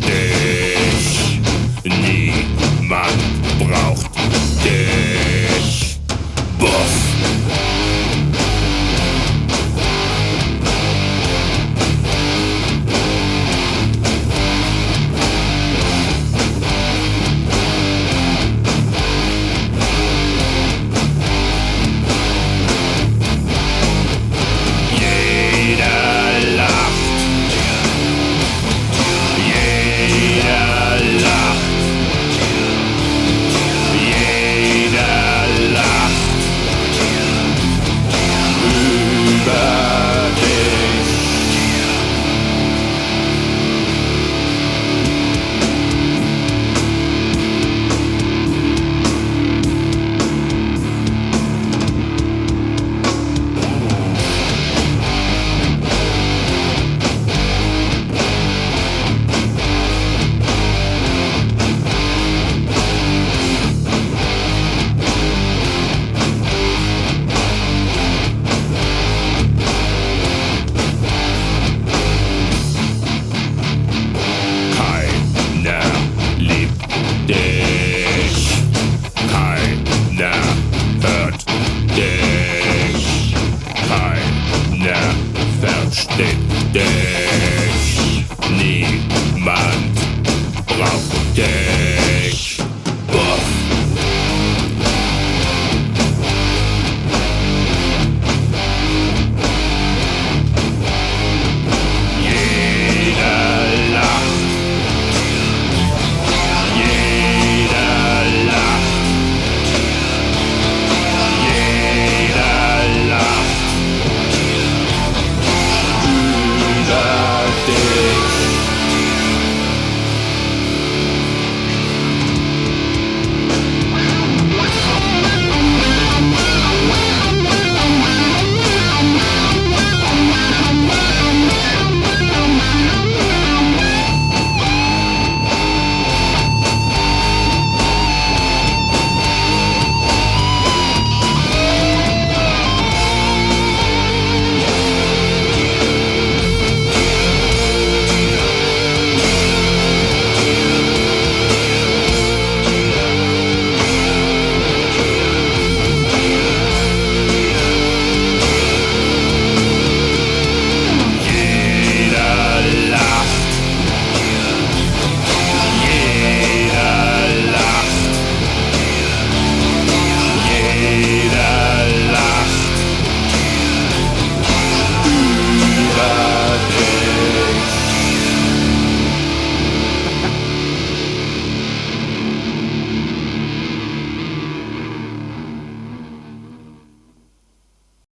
dich. Niemand braucht dich. Buff. Yeah.